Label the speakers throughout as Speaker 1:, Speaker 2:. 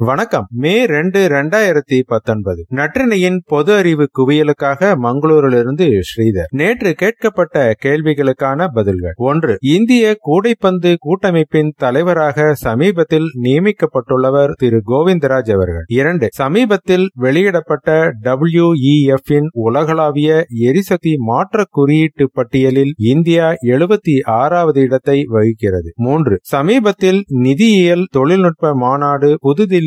Speaker 1: வணக்கம். மே ரெண்டு ரெண்டாயிரத்தி பத்தொன்பது. நற்றினையின் பொது அறிவு குவியலுக்காக மங்களூரிலிருந்து ஸ்ரீதர். நேற்று கேட்கப்பட்ட கேள்விகளுக்கான பதில்கள். ஒன்று இந்திய கூடைப்பந்து கூட்டமைப்பின் தலைவராக சமீபத்தில் நியமிக்கப்பட்டுள்ளவர் திரு கோவிந்தராஜ் அவர்கள். இரண்டு சமீபத்தில் வெளியிடப்பட்ட டபிள்யூஇஎஃப் இன் உலகளாவிய எரிசக்தி மாற்ற குறியீட்டு பட்டியலில் இந்தியா எழுபத்தி ஆறாவது இடத்தை வகிக்கிறது. மூன்று சமீபத்தில் நிதியியல் தொழில்நுட்ப மாநாடு புதுதில்லி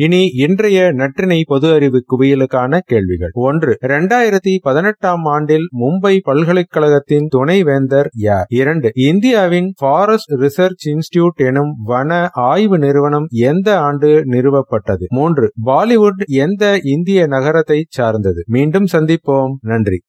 Speaker 1: இனி இன்றைய நற்றினை பொது அறிவு குவியலுக்கான கேள்விகள். ஒன்று இரண்டாயிரத்தி பதினெட்டாம் ஆண்டில் மும்பை பல்கலைக்கழகத்தின் துணைவேந்தர் யார்? இரண்டு இந்தியாவின் ஃபாரஸ்ட் ரிசர்ச் இன்ஸ்டிடியூட் எனும் வன ஆய்வு நிறுவனம் எந்த ஆண்டு நிறுவப்பட்டது? மூன்று பாலிவுட் எந்த இந்திய நகரத்தை சார்ந்தது? மீண்டும் சந்திப்போம். நன்றி.